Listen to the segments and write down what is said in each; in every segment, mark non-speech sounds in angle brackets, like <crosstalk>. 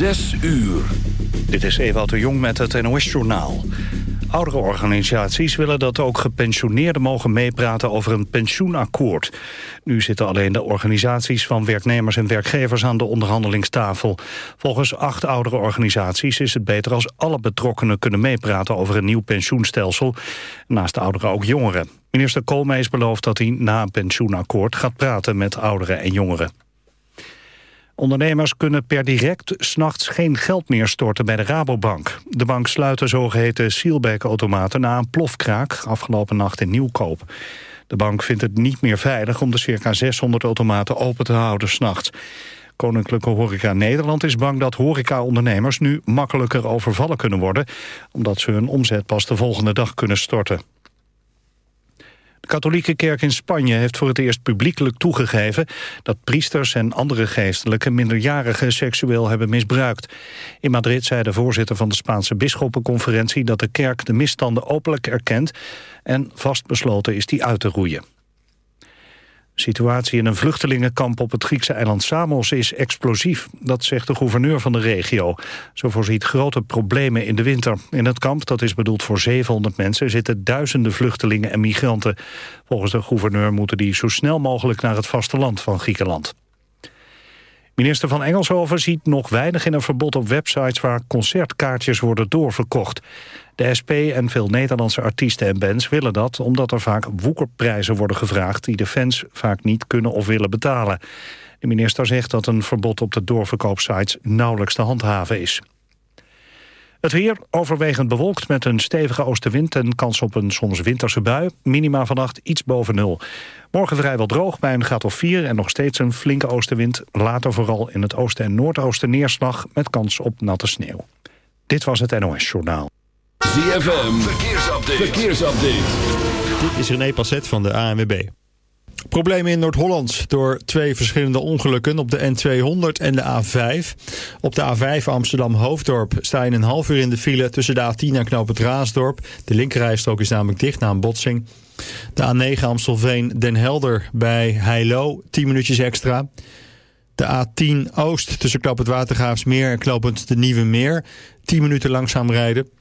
Zes uur. Dit is Ewout de Jong met het NOS-journaal. Oudere organisaties willen dat ook gepensioneerden mogen meepraten over een pensioenakkoord. Nu zitten alleen de organisaties van werknemers en werkgevers aan de onderhandelingstafel. Volgens acht oudere organisaties is het beter als alle betrokkenen kunnen meepraten over een nieuw pensioenstelsel. Naast de ouderen ook jongeren. Minister Koolmees belooft dat hij na een pensioenakkoord gaat praten met ouderen en jongeren. Ondernemers kunnen per direct s'nachts geen geld meer storten bij de Rabobank. De bank sluit de zogeheten sealback-automaten na een plofkraak afgelopen nacht in Nieuwkoop. De bank vindt het niet meer veilig om de circa 600 automaten open te houden s'nachts. Koninklijke Horeca Nederland is bang dat horecaondernemers nu makkelijker overvallen kunnen worden, omdat ze hun omzet pas de volgende dag kunnen storten. De katholieke kerk in Spanje heeft voor het eerst publiekelijk toegegeven... dat priesters en andere geestelijken minderjarigen seksueel hebben misbruikt. In Madrid zei de voorzitter van de Spaanse bisschoppenconferentie... dat de kerk de misstanden openlijk erkent en vastbesloten is die uit te roeien situatie in een vluchtelingenkamp op het Griekse eiland Samos is explosief. Dat zegt de gouverneur van de regio. Zo voorziet grote problemen in de winter. In het kamp, dat is bedoeld voor 700 mensen, zitten duizenden vluchtelingen en migranten. Volgens de gouverneur moeten die zo snel mogelijk naar het vasteland van Griekenland. Minister van Engelshoven ziet nog weinig in een verbod op websites waar concertkaartjes worden doorverkocht. De SP en veel Nederlandse artiesten en bands willen dat... omdat er vaak woekerprijzen worden gevraagd... die de fans vaak niet kunnen of willen betalen. De minister zegt dat een verbod op de doorverkoopsites nauwelijks te handhaven is. Het weer overwegend bewolkt met een stevige oostenwind... en kans op een soms winterse bui. Minima vannacht iets boven nul. Morgen vrijwel droog bij een graad of 4 en nog steeds een flinke oostenwind. Later vooral in het oosten en noordoosten neerslag... met kans op natte sneeuw. Dit was het NOS Journaal. ZFM, verkeersupdate. verkeersupdate. Dit is René Passet van de ANWB. Problemen in Noord-Holland door twee verschillende ongelukken op de N200 en de A5. Op de A5 Amsterdam-Hoofddorp sta je een half uur in de file tussen de A10 en Knoop het Raasdorp. De linkerrijstrook is namelijk dicht na een botsing. De A9 Amstelveen-Den Helder bij Heilo, 10 minuutjes extra. De A10 Oost tussen Knoop het Watergraafsmeer en Knoopend de Nieuwe Meer, 10 minuten langzaam rijden.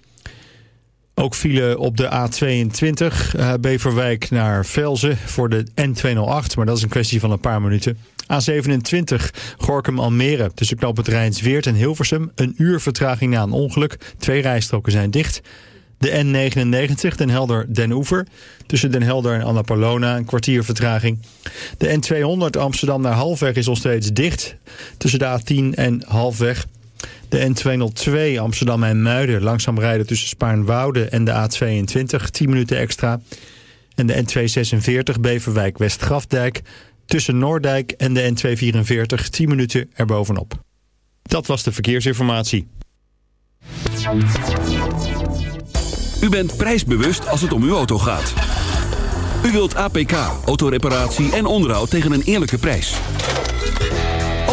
Ook file op de A22 uh, eh, Beverwijk naar Velzen voor de N208. Maar dat is een kwestie van een paar minuten. A27 Gorkum-Almere tussen knoop het Rijnsweert en Hilversum. Een uur vertraging na een ongeluk. Twee rijstroken zijn dicht. De N99 Den Helder-Den Oever. Tussen Den Helder en Annapolona een kwartier vertraging. De N200 Amsterdam naar Halfweg is nog steeds dicht. Tussen de A10 en Halfweg. De N202 Amsterdam en Muiden langzaam rijden tussen Spaarnwoude en de A22 10 minuten extra. En de N246 Beverwijk Westgrafdijk tussen Noordijk en de N244 10 minuten erbovenop. Dat was de verkeersinformatie. U bent prijsbewust als het om uw auto gaat. U wilt APK, autoreparatie en onderhoud tegen een eerlijke prijs.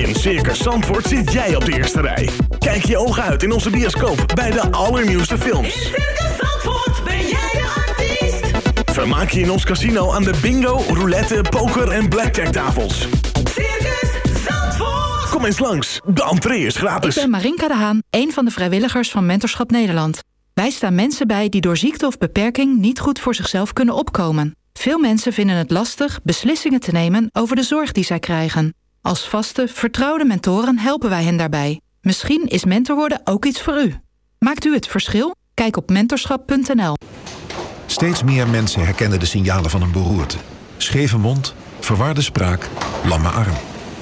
In Circus Zandvoort zit jij op de eerste rij. Kijk je ogen uit in onze bioscoop bij de allernieuwste In films. Circus Zandvoort ben jij de artiest. Vermaak je in ons casino aan de bingo, roulette, poker en blackjack tafels. Circus Zandvoort. Kom eens langs, de entree is Ik gratis. ben Marinka de Haan, een van de vrijwilligers van Mentorschap Nederland. Wij staan mensen bij die door ziekte of beperking niet goed voor zichzelf kunnen opkomen. Veel mensen vinden het lastig beslissingen te nemen over de zorg die zij krijgen. Als vaste, vertrouwde mentoren helpen wij hen daarbij. Misschien is mentor worden ook iets voor u. Maakt u het verschil? Kijk op mentorschap.nl. Steeds meer mensen herkennen de signalen van een beroerte. Scheve mond, verwarde spraak, lamme arm.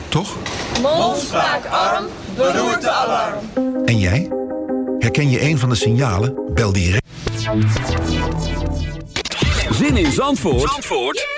Toch? Mond, spraak, arm, beroerte, alarm. En jij? Herken je een van de signalen? Bel direct. Zin in Zandvoort, Zandvoort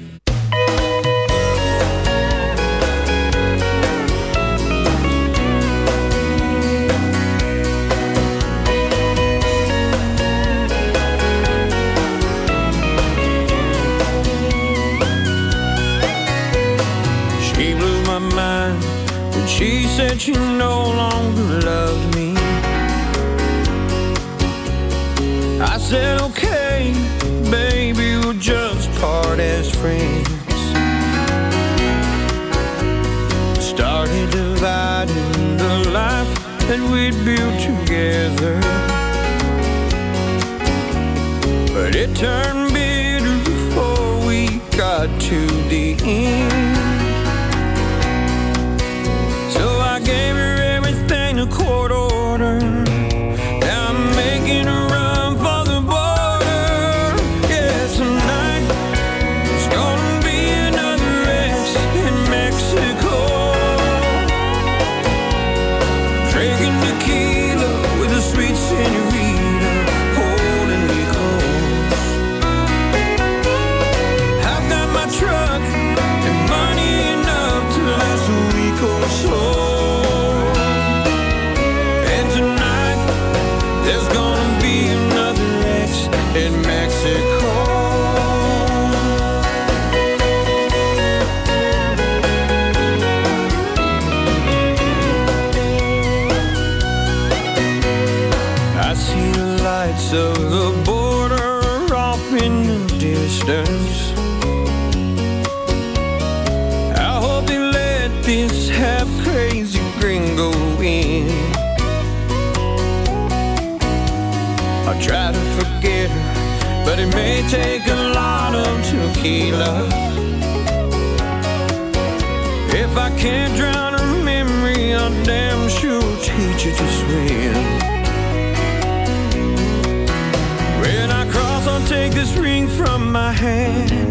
She said she no longer loved me. I said, okay, baby, we'll just part as friends. Started dividing the life that we'd built together. But it turned bitter before we got to the end. It may take a lot of tequila. If I can't drown her memory, I'll damn sure teach her to swim. When I cross, I'll take this ring from my hand.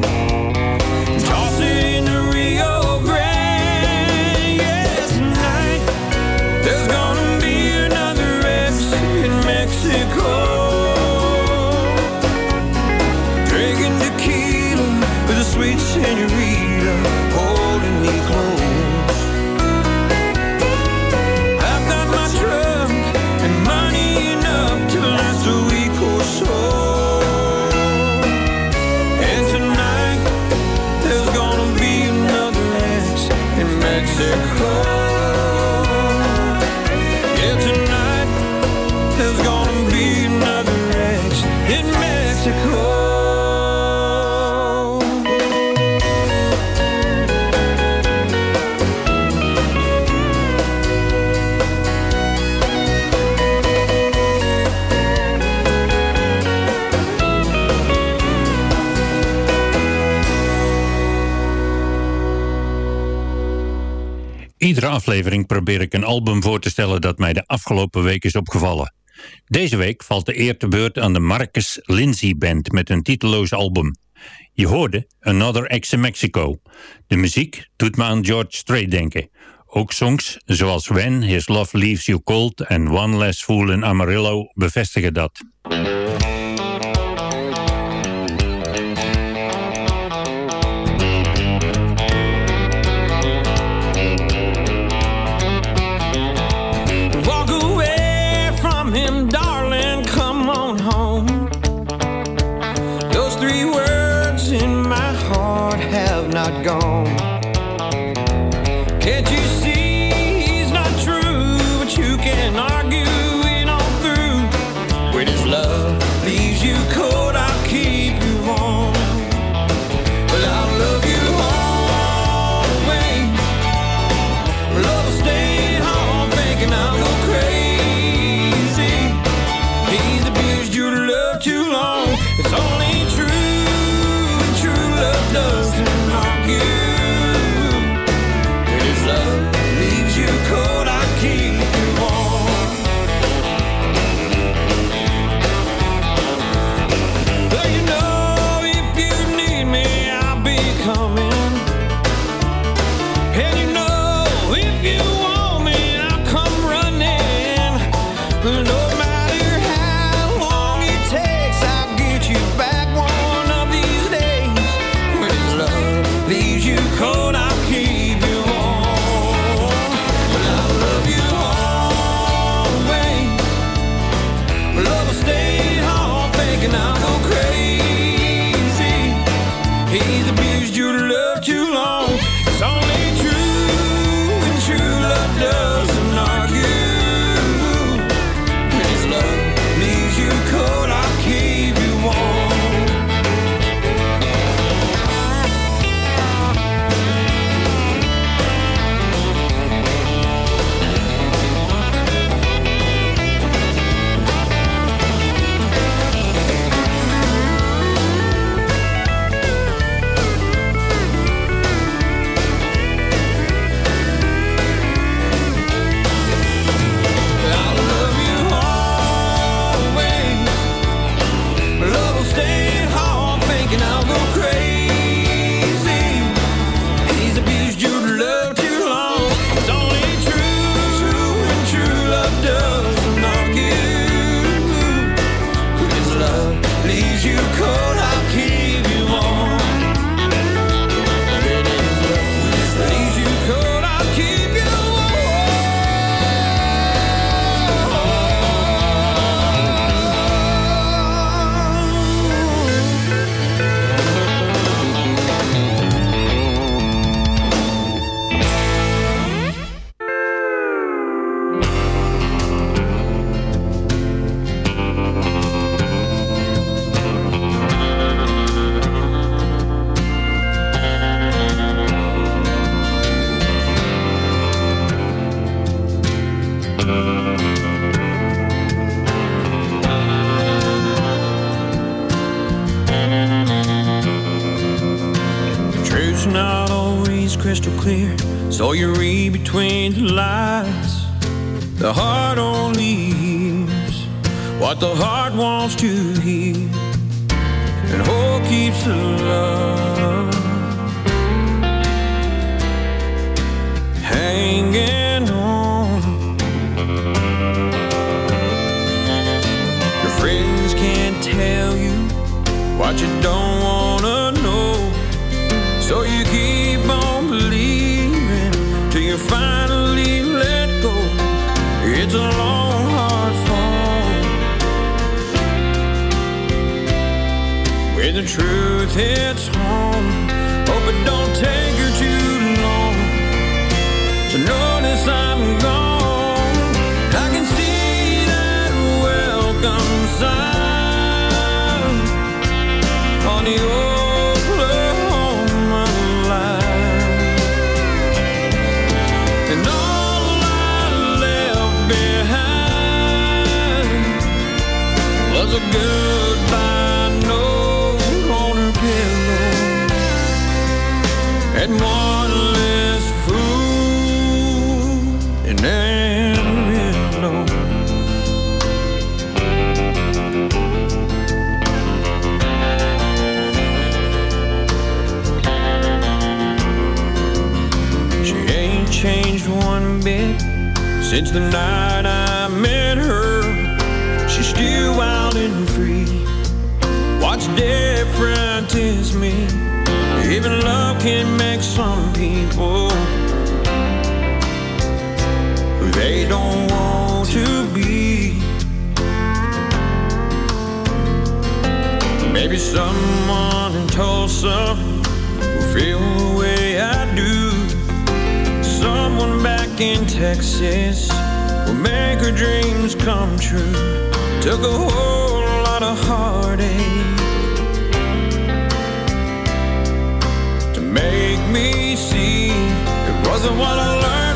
Aflevering probeer ik een album voor te stellen dat mij de afgelopen week is opgevallen. Deze week valt de eer te beurt aan de Marcus Lindsay Band met een titeloos album. Je hoorde Another Ex in Mexico. De muziek doet me aan George Strait denken. Ook songs zoals When His Love Leaves You Cold en One Less Fool in Amarillo bevestigen dat. Since the night I met her. She's still wild and free. What's different is me. Even love can make some people who they don't want to be. Maybe someone in Tulsa will feel in Texas will make her dreams come true. Took a whole lot of heartache to make me see it wasn't what I learned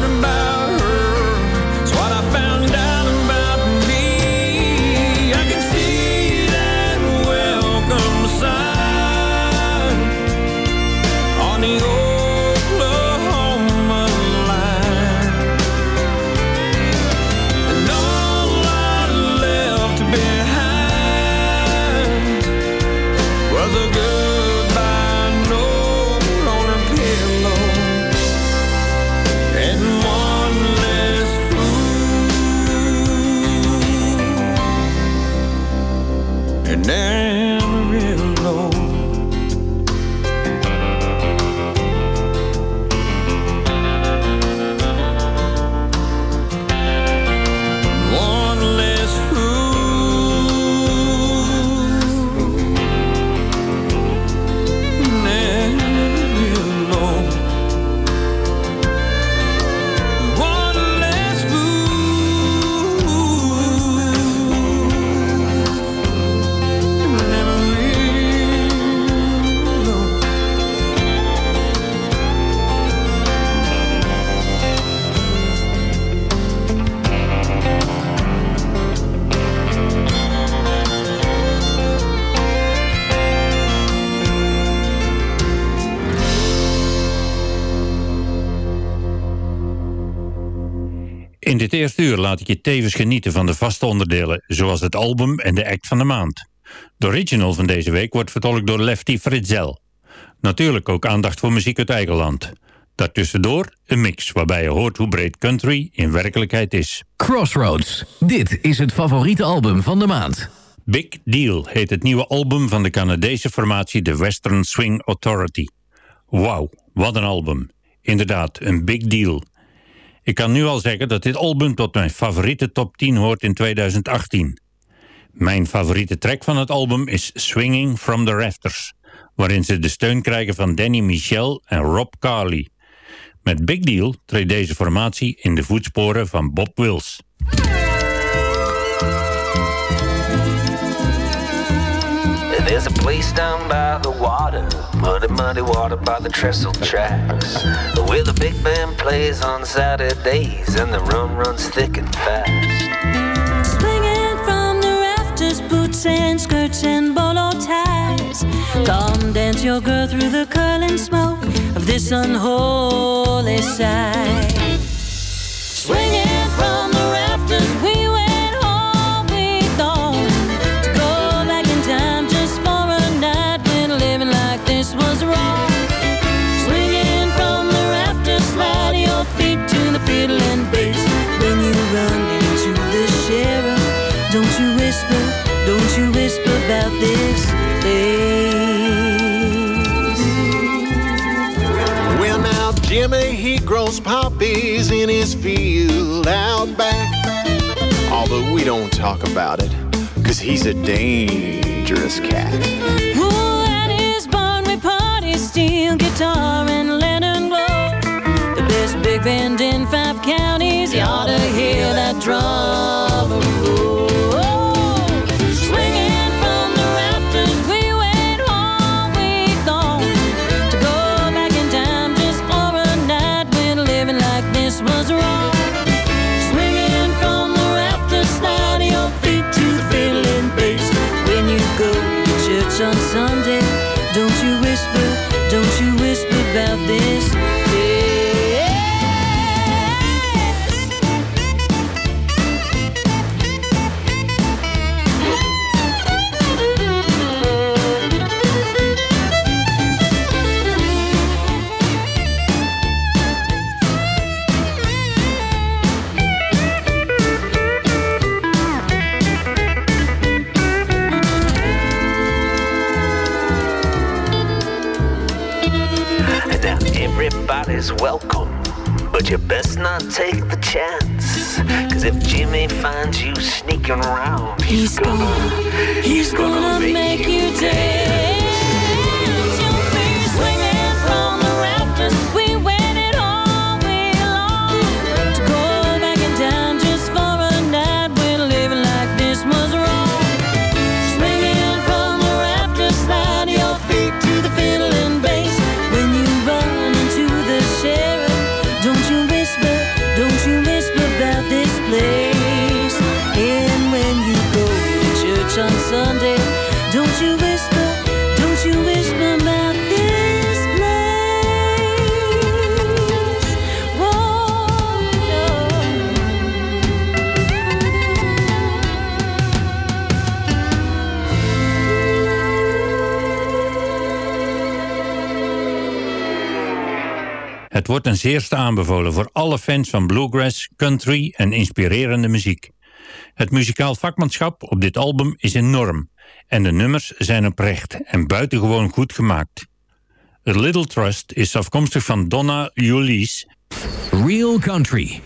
the good dit eerste uur laat ik je tevens genieten van de vaste onderdelen, zoals het album en de act van de maand. De original van deze week wordt vertolkt door Lefty Fritzel. Natuurlijk ook aandacht voor muziek uit eigen land. Daartussendoor een mix waarbij je hoort hoe breed country in werkelijkheid is. Crossroads. Dit is het favoriete album van de maand. Big Deal heet het nieuwe album van de Canadese formatie The Western Swing Authority. Wauw, wat een album. Inderdaad, een big deal. Ik kan nu al zeggen dat dit album tot mijn favoriete top 10 hoort in 2018. Mijn favoriete track van het album is Swinging from the Rafters, waarin ze de steun krijgen van Danny Michel en Rob Carley. Met Big Deal treedt deze formatie in de voetsporen van Bob Wills. There's a place down by the water, Muddy, muddy water by the trestle tracks. Where the big band plays on Saturdays and the rum runs thick and fast. Swinging from the rafters, boots and skirts and bolo ties. Come dance your girl through the curling smoke of this unholy sight. Swinging from about this place. Well, now, Jimmy, he grows poppies in his field out back. Although we don't talk about it, cause he's a dangerous cat. Who at his barn we party, steel guitar and lantern glow. The best big band in five counties, you ought to hear that drum roll. on Sunday. You best not take the chance. Cause if Jimmy finds you sneaking around, he's, he's gonna, gonna, he's gonna, gonna make, make you dance. Het wordt een zeerste aanbevolen voor alle fans van bluegrass, country en inspirerende muziek. Het muzikaal vakmanschap op dit album is enorm en de nummers zijn oprecht en buitengewoon goed gemaakt. A Little Trust is afkomstig van Donna Julies. Real Country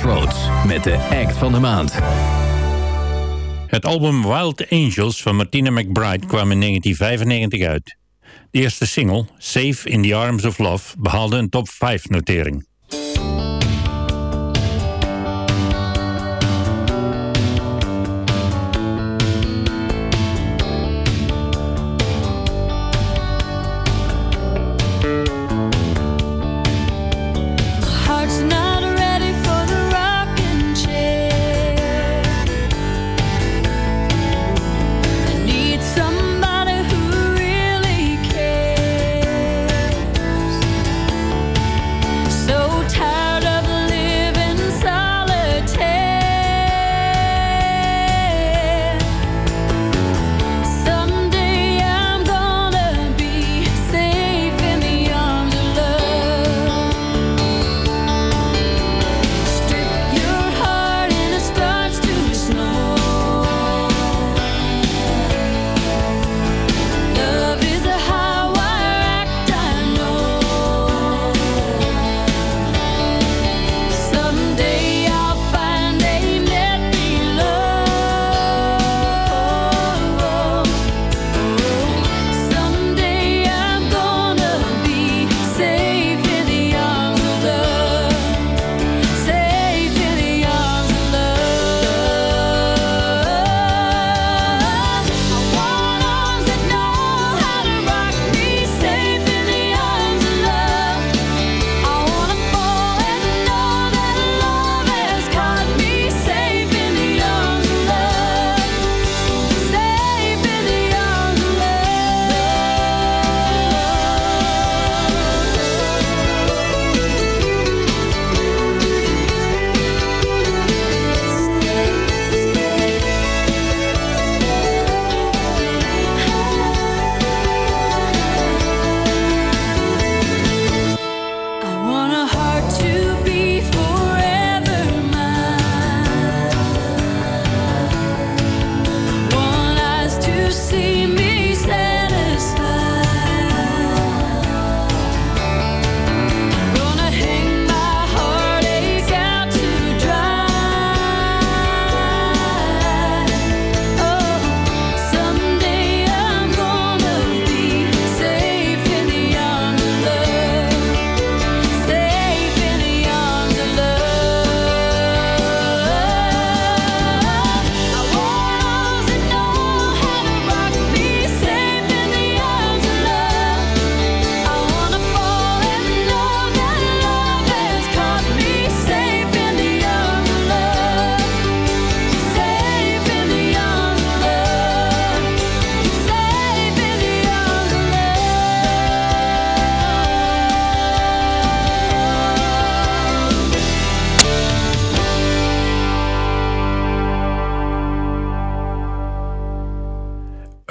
Crossroads met de act van de maand. Het album Wild Angels van Martina McBride kwam in 1995 uit. De eerste single, Safe in the Arms of Love, behaalde een top 5 notering.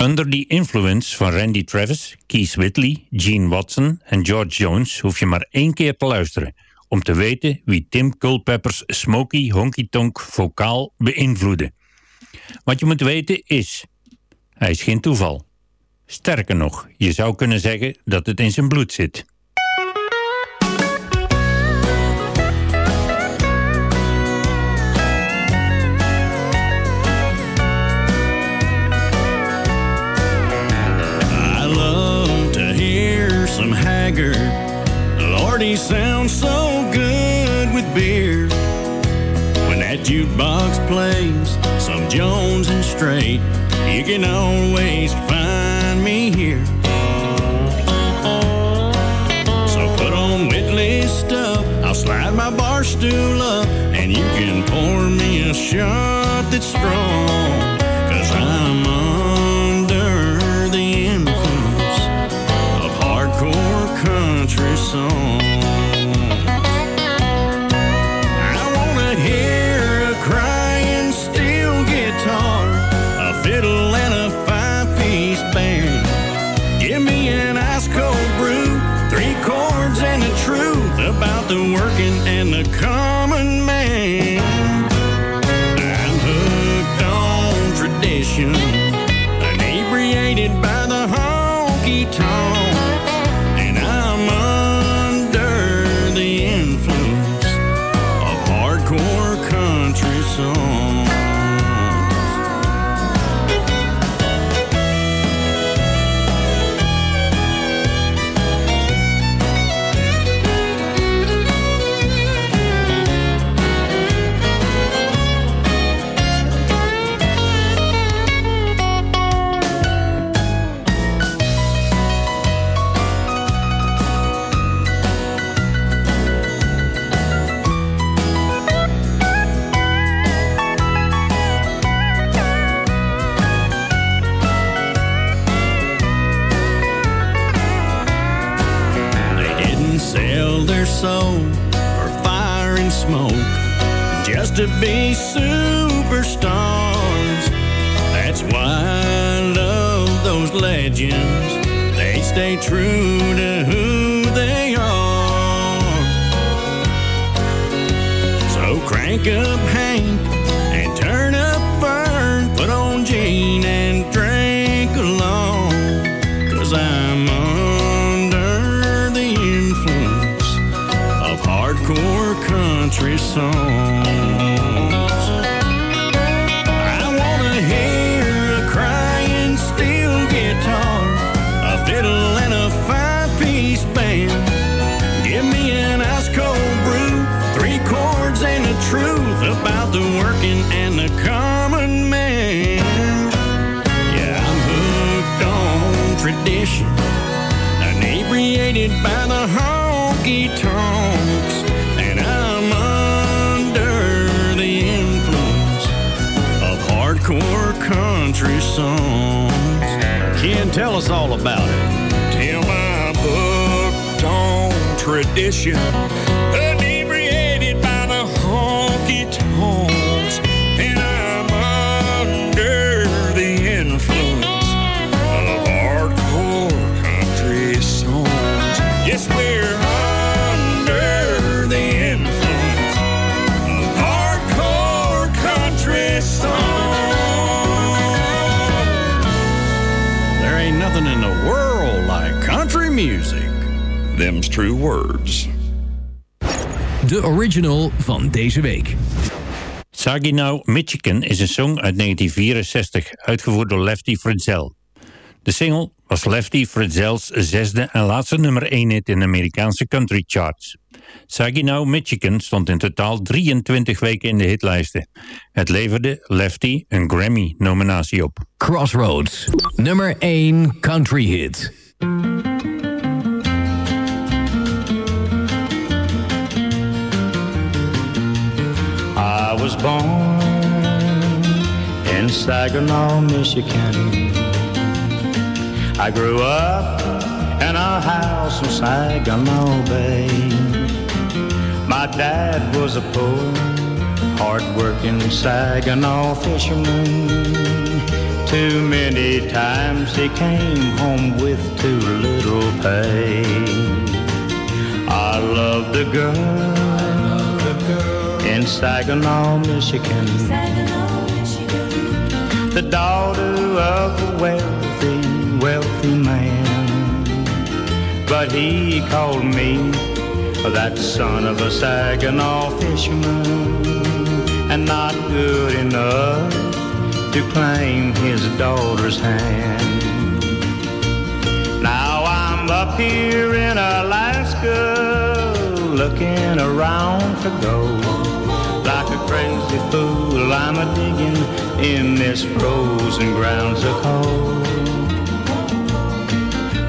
Under the Influence van Randy Travis, Keith Whitley, Gene Watson en George Jones hoef je maar één keer te luisteren om te weten wie Tim Culpepper's Smoky Honky Tonk vocaal beïnvloedde. Wat je moet weten is, hij is geen toeval. Sterker nog, je zou kunnen zeggen dat het in zijn bloed zit. He sounds so good with beer. When that jukebox plays some Jones and Straight, you can always find me here. So put on Whitley's stuff. I'll slide my bar stool up, and you can pour me a shot that's strong. Hardcore country songs. Ken, tell us all about it. Tell my hooked on tradition, true words. De original van deze week. Saginaw, Michigan is een song uit 1964, uitgevoerd door Lefty Fritzell. De single was Lefty Fritzell's zesde en laatste nummer 1 hit in de Amerikaanse country charts. Saginaw, Michigan stond in totaal 23 weken in de hitlijsten. Het leverde Lefty een Grammy-nominatie op. Crossroads, nummer 1 country hit. Was born in Saginaw, Michigan. I grew up in a house in Saginaw Bay. My dad was a poor, hard-working Saginaw fisherman. Too many times he came home with too little pay. I loved the girl in Saginaw, Michigan. The daughter of a wealthy, wealthy man. But he called me that son of a Saginaw fisherman and not good enough to claim his daughter's hand. Now I'm up here in Alaska looking around for gold. Crazy fool, I'm a digging in this frozen ground so cold.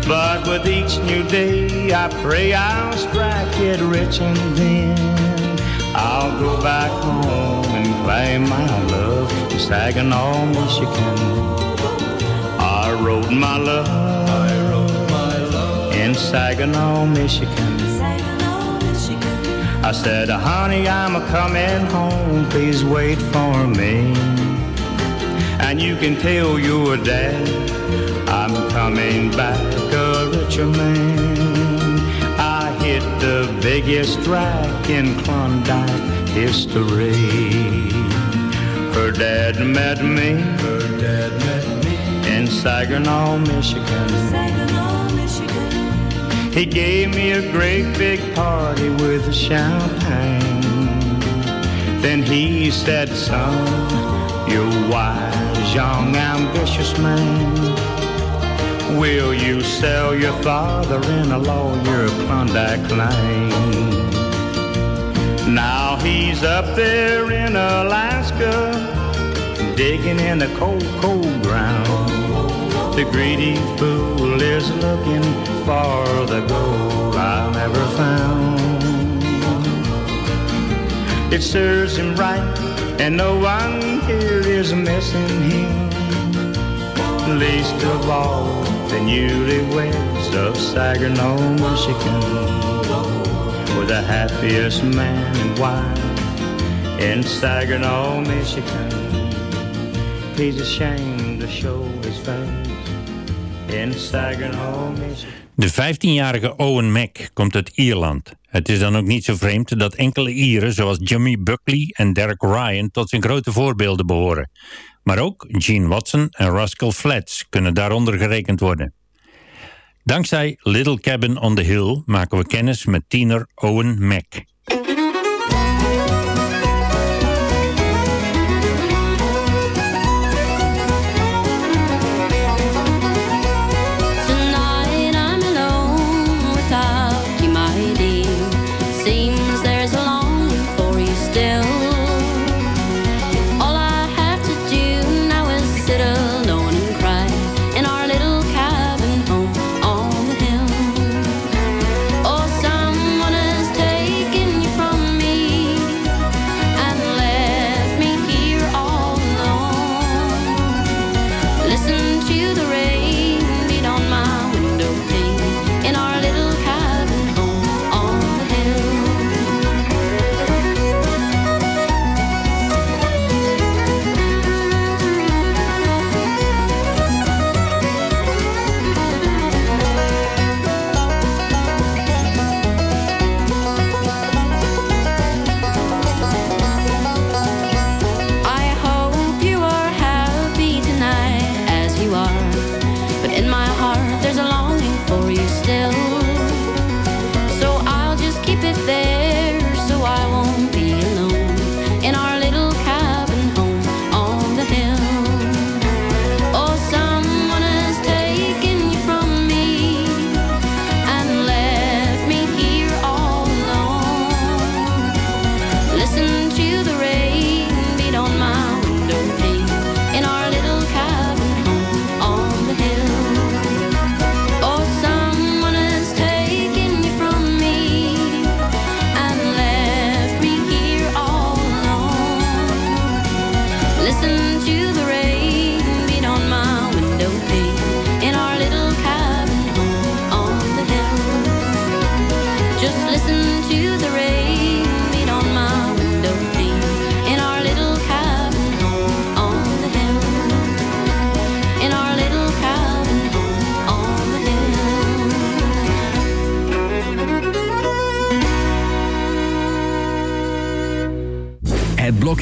But with each new day, I pray I'll strike it rich and then I'll go back home and claim my love in Saginaw, Michigan. I wrote my love, I wrote my love in Saginaw, Michigan. I said, honey, I'm a coming home, please wait for me. And you can tell your dad I'm coming back a richer man. I hit the biggest track in Klondike history. Her dad met me Her dad met me in Saginaw, Michigan. Saginaw, Michigan. He gave me a great big party with champagne. Then he said, son, you're wise, young, ambitious man. Will you sell your father in a lawyer Klondike Lane? Now he's up there in Alaska, digging in the cold, cold ground. The greedy fool is looking for the gold I never found. It serves him right, and no one here is missing him. Least of all the newlyweds of Saginaw, Michigan. Were the happiest man and wife in Saginaw, Michigan. He's ashamed to show his face. De 15-jarige Owen Mack komt uit Ierland. Het is dan ook niet zo vreemd dat enkele Ieren zoals Jimmy Buckley en Derek Ryan tot zijn grote voorbeelden behoren. Maar ook Gene Watson en Rascal Flatts kunnen daaronder gerekend worden. Dankzij Little Cabin on the Hill maken we kennis met tiener Owen Mack.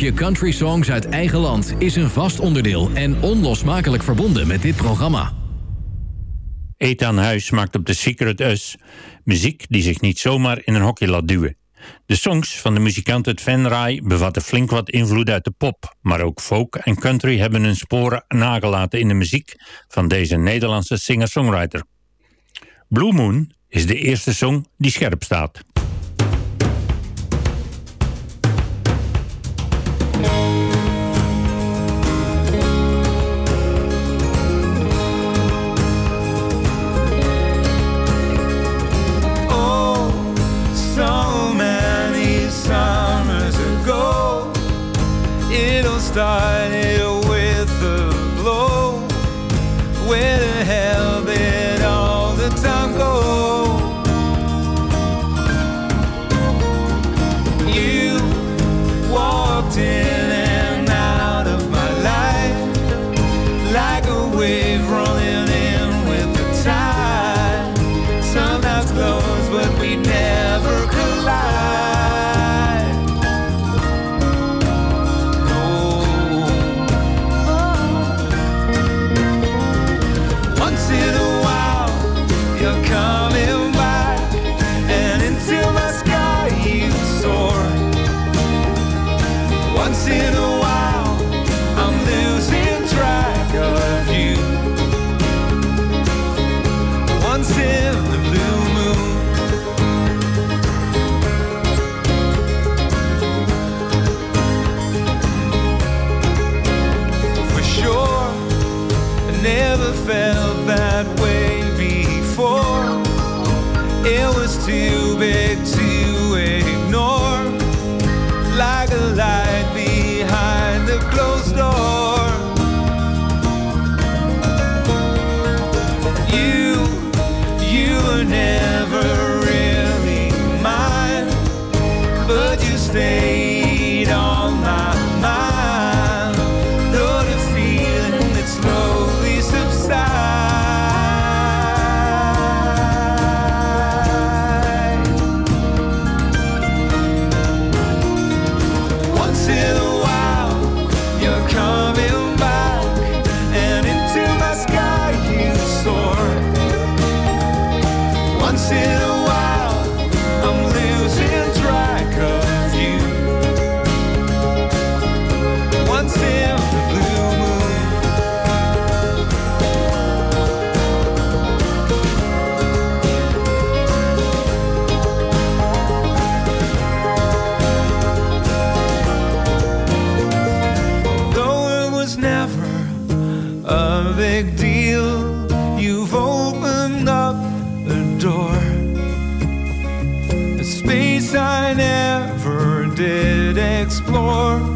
Blokje Country Songs uit eigen land is een vast onderdeel en onlosmakelijk verbonden met dit programma. Ethan Huis maakt op The Secret Us muziek die zich niet zomaar in een hokje laat duwen. De songs van de muzikant uit Venray bevatten flink wat invloed uit de pop, maar ook folk en country hebben hun sporen nagelaten in de muziek van deze Nederlandse singer-songwriter. Blue Moon is de eerste song die scherp staat. Started until more.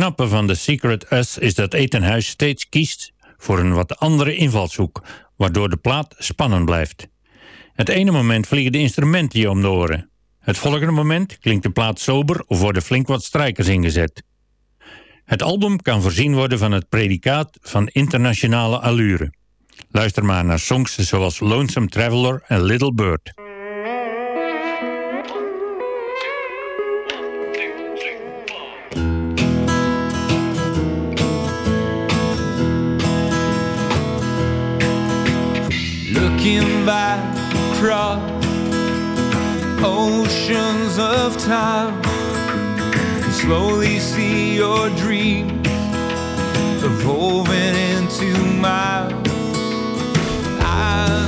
Knappe van The Secret Us is dat Etenhuis steeds kiest voor een wat andere invalshoek, waardoor de plaat spannend blijft. Het ene moment vliegen de instrumenten je om de oren. Het volgende moment klinkt de plaat sober of worden flink wat strijkers ingezet. Het album kan voorzien worden van het predicaat van internationale allure. Luister maar naar songs zoals Lonesome Traveler en Little Bird. Time, you slowly see your dreams evolving into mine. Eyes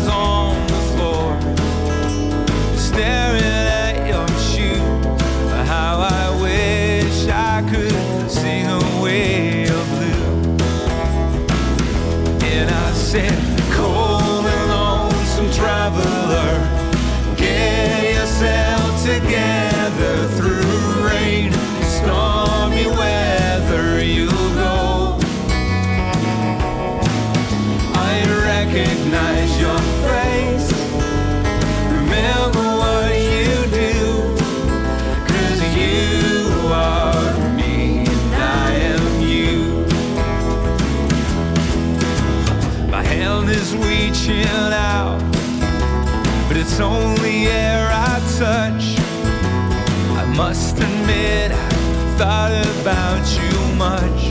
thought about you much.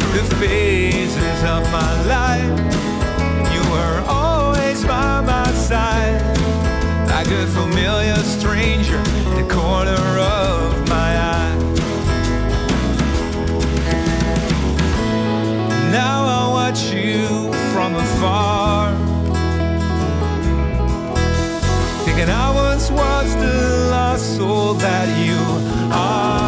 Through the phases of my life, you were always by my side, like a familiar stranger the corner of my eye. Now I watch you from afar. Thinking I once was the soul that you are.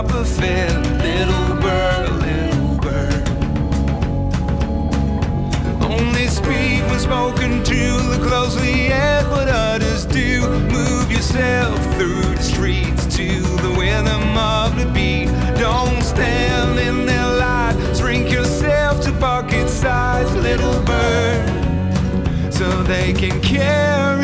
copper fed little bird, little bird. Only speak when spoken to, look closely at what others do. Move yourself through the streets to the rhythm of the beat. Don't stand in their light, shrink yourself to pocket size, little bird, so they can carry.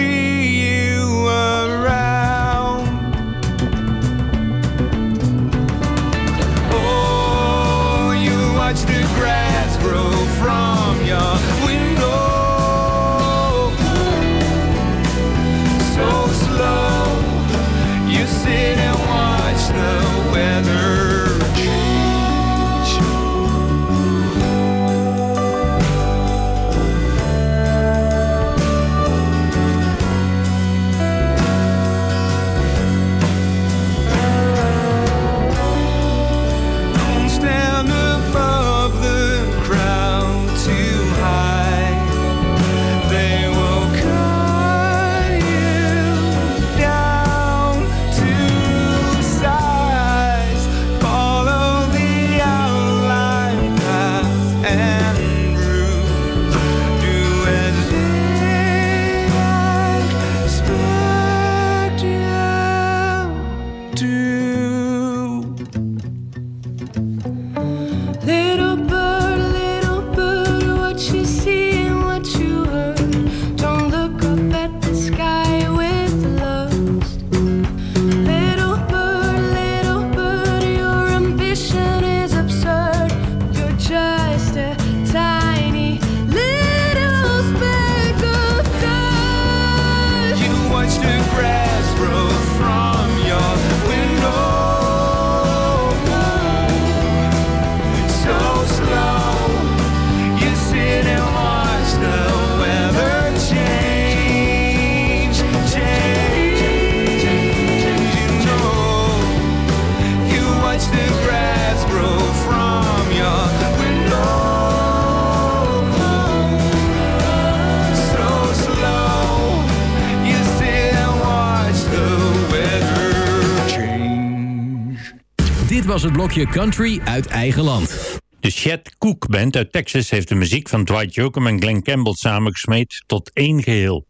blokje country uit eigen land. De Chet Cook Band uit Texas heeft de muziek van Dwight Jokum en Glenn Campbell samengesmeed tot één geheel.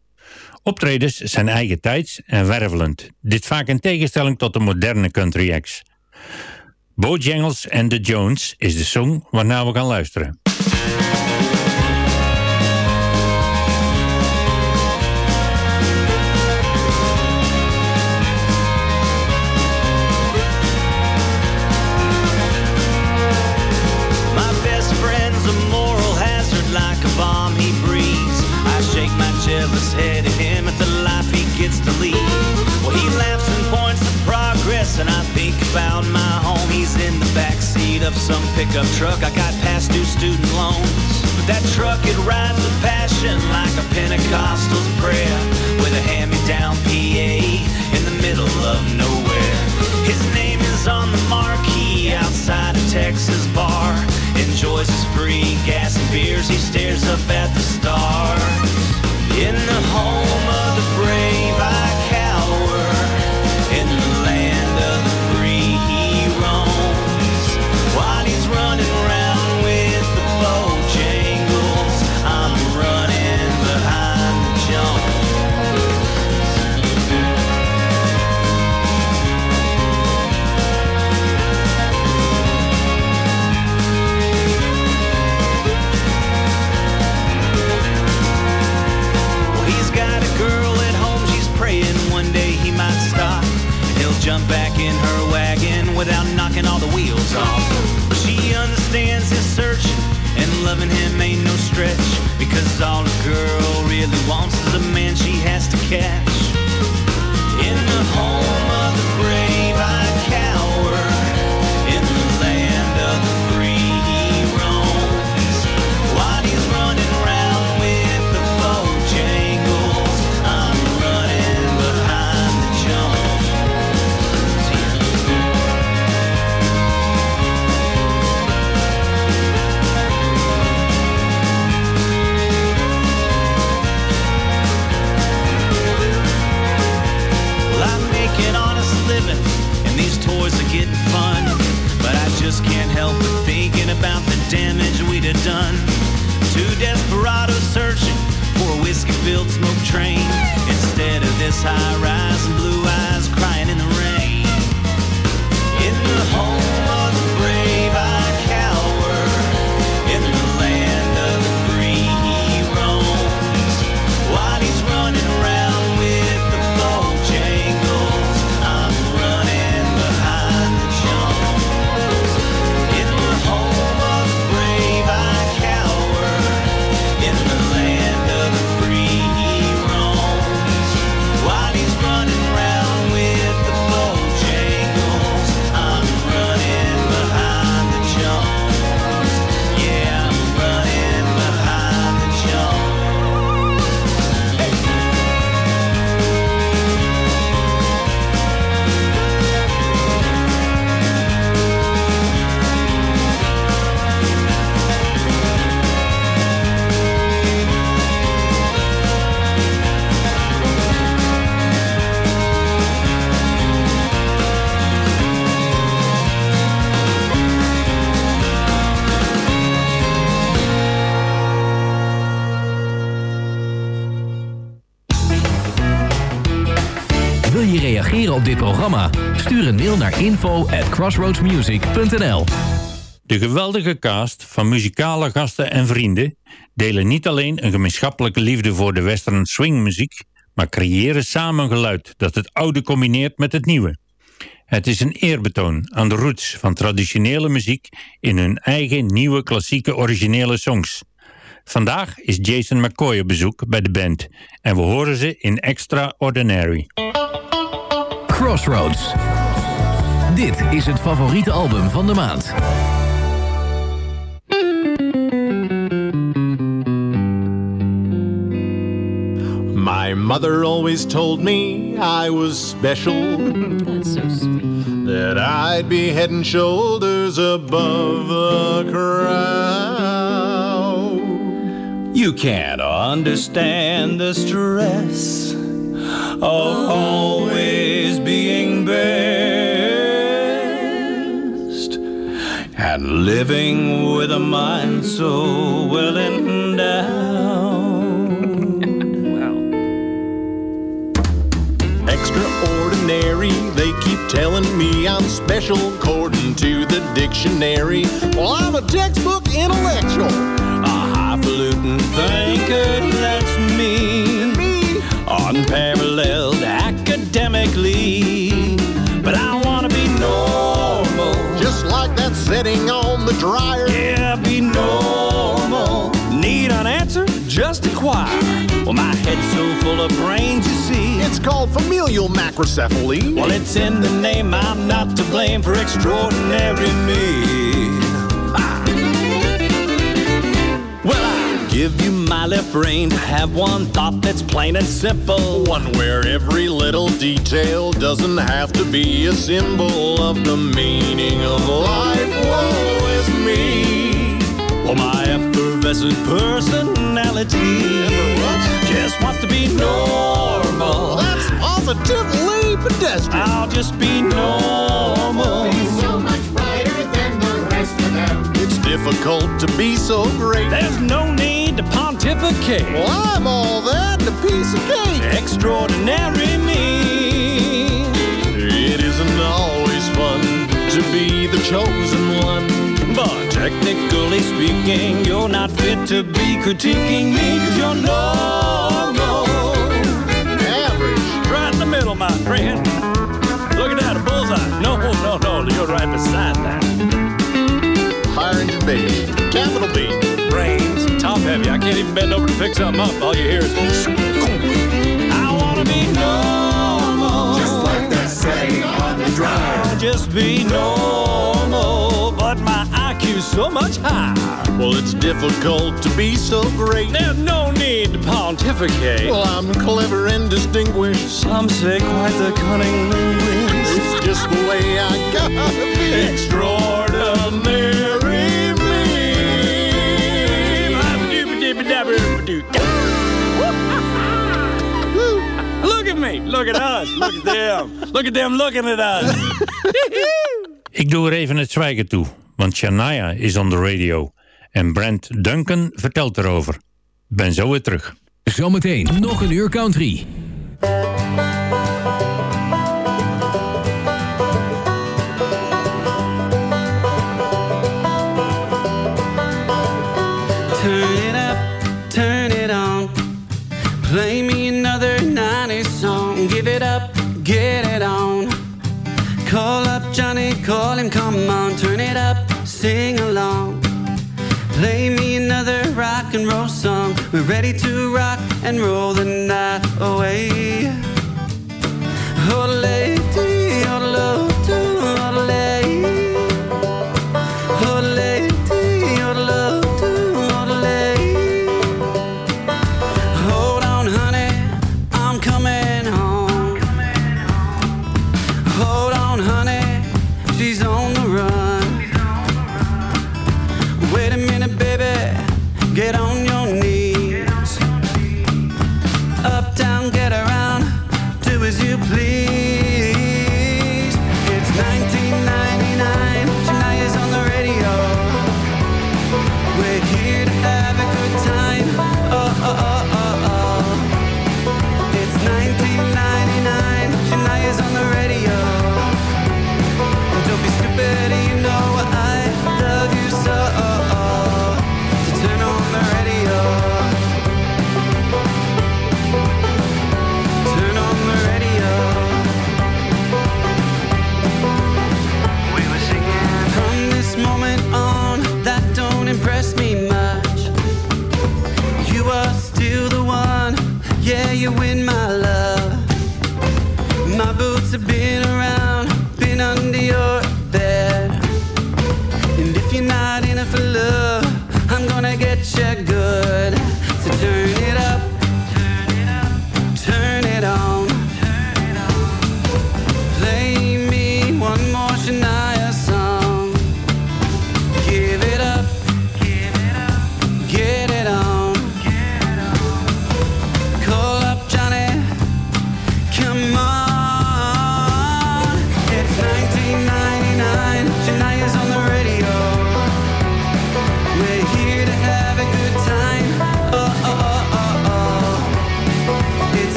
Optredens zijn eigen tijds en wervelend. Dit vaak in tegenstelling tot de moderne country acts. Bojangles and the Jones is de song waarna we gaan luisteren. About my home. He's in the back seat of some pickup truck. I got past due student loans. But that truck, it rides with passion like a Pentecostal's prayer with a hand-me-down PA in the middle of nowhere. His name is on the marquee outside a Texas bar. Enjoys his free gas and beers. He stares up at the stars. In the home naar info at crossroadsmusic.nl De geweldige cast van muzikale gasten en vrienden delen niet alleen een gemeenschappelijke liefde voor de western swingmuziek, maar creëren samen een geluid dat het oude combineert met het nieuwe. Het is een eerbetoon aan de roots van traditionele muziek in hun eigen nieuwe klassieke originele songs. Vandaag is Jason McCoy op bezoek bij de band en we horen ze in Extraordinary. Crossroads. Dit is het favoriete album van de maand. My mother always told me I was special. That's so sweet. That I'd be head and shoulders above the crowd. You can't understand the stress of always being best and living with a mind so well endowed. Extraordinary, they keep telling me I'm special according to the dictionary. Well, I'm a textbook intellectual. A highfalutin thinker, that's me. Me, Unparalleled academically. Setting on the dryer. Yeah, be normal. Need an answer Just choir. Well, my head's so full of brains, you see. It's called familial macrocephaly. Well, it's in the name. I'm not to blame for extraordinary me. Ah. Well, I give you my left brain to have one thought that's plain and simple. One where every little detail doesn't have to be a symbol of the meaning of life. Woe is me. Well, my effervescent personality just wants to be normal. That's positively pedestrian. I'll just be normal. It's difficult to be so great. There's no need to pontificate. Well, I'm all that and a piece of cake. Extraordinary me. It isn't always fun to be the chosen one. But technically speaking, you're not fit to be critiquing me because you're normal. Average. Right in the middle, my friend. Look at that, a bullseye. No, no, no, you're right beside that. Capital Brains, top heavy. I can't even bend over to pick something up. All you hear is. I wanna be normal. Just like that setting on the drive. Just be normal. But my IQ's so much higher. Well, it's difficult to be so great. There's no need to pontificate. Well, I'm clever and distinguished. Some say quite the cunning linguist. It's just the way I gotta be. Extraordinary Look at me. Look at us. Look at them. Look at them looking at us. <laughs> Ik doe er even het zwijgen toe, want Shania is on the radio. En Brent Duncan vertelt erover. Ben zo weer terug. Zometeen nog een uur country. Call up Johnny, call him, come on. Turn it up, sing along. Play me another rock and roll song. We're ready to rock and roll the night away. Oh, Ole,